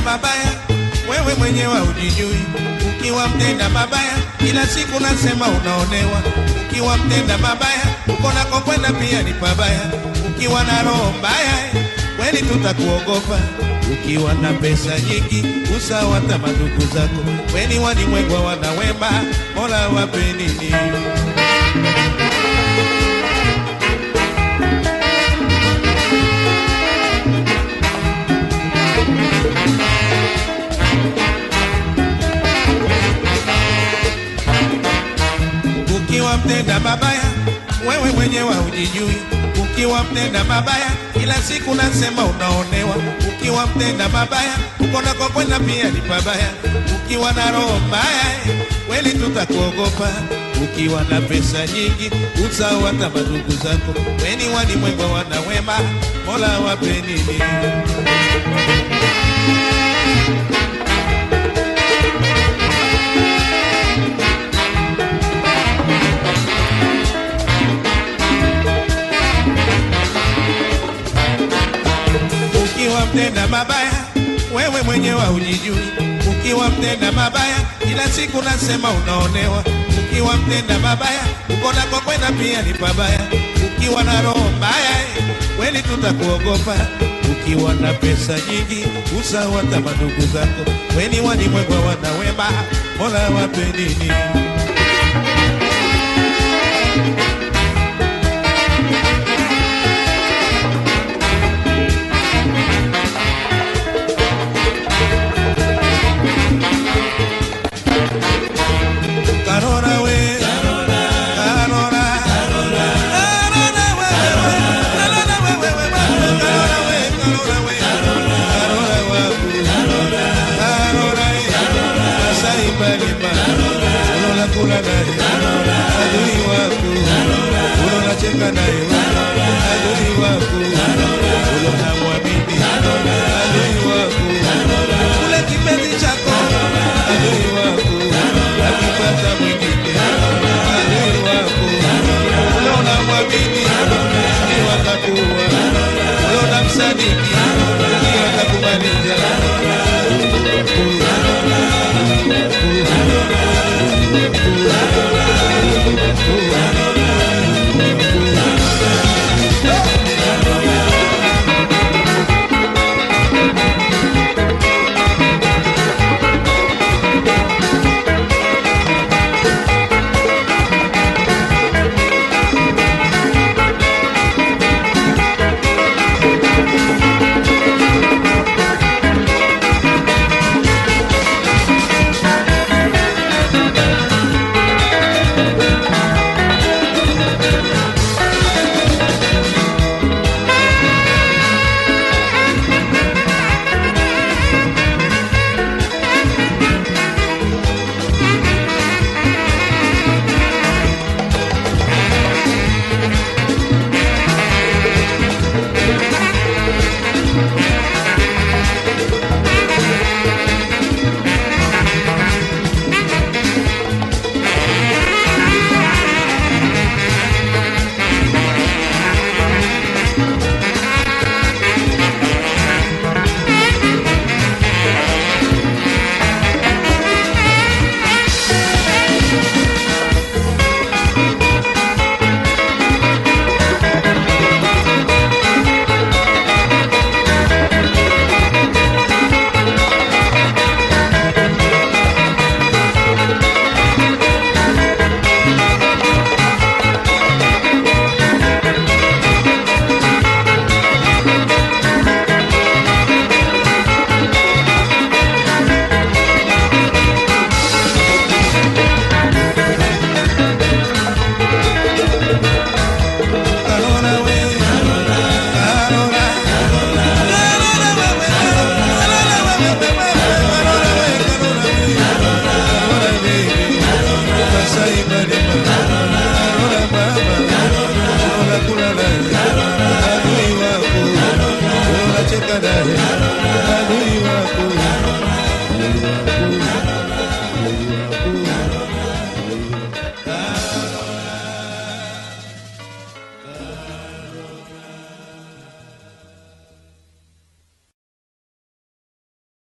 mabaya, wewe mwenyewe hujijui. Ukiwa mtenda mabaya, kila siku nasema unaonewa. Ukiwa mtenda mabaya, uko nako kwenda pia ni pabaya. Ukiwa na roho mbaya, kweli tutakuogopa. Ukiwa na pesa nyingi, usawata madugu zako. Weni walimwengwa wana wema, Mola wape nini? Mtenda mabaya, wewe mwenyewe hujijui. Ukiwa mtenda mabaya, kila siku nasema unaonewa. Ukiwa mtenda mabaya, uko nako kwenda pia ni pabaya. Ukiwa na roho mbaya, kweli tutakuogopa. Ukiwa na pesa nyingi, usahau hata madugu zako. Weni walimwengu wana wema, Mola wape nini? Mtenda mabaya, wewe mwenyewe hujijui. Ukiwa mtenda mabaya, kila siku nasema unaonewa. Ukiwa mtenda mabaya, ukona kwa kwenda pia ni pabaya. Ukiwa na roho mbaya, kweli tutakuogopa. Ukiwa na pesa nyingi, usawata hata madugu zako. Weni walimwengwa wana wema, Mola wape Balima, Unaona kula naye, adui wako, unaona cheka naye, adui wako, unaona mwamini, adui wako, ule kipenzi chako, adui wako, akipata mwingine, adui wako, unaona mwamini, ni watakuwa, unaona msadiki,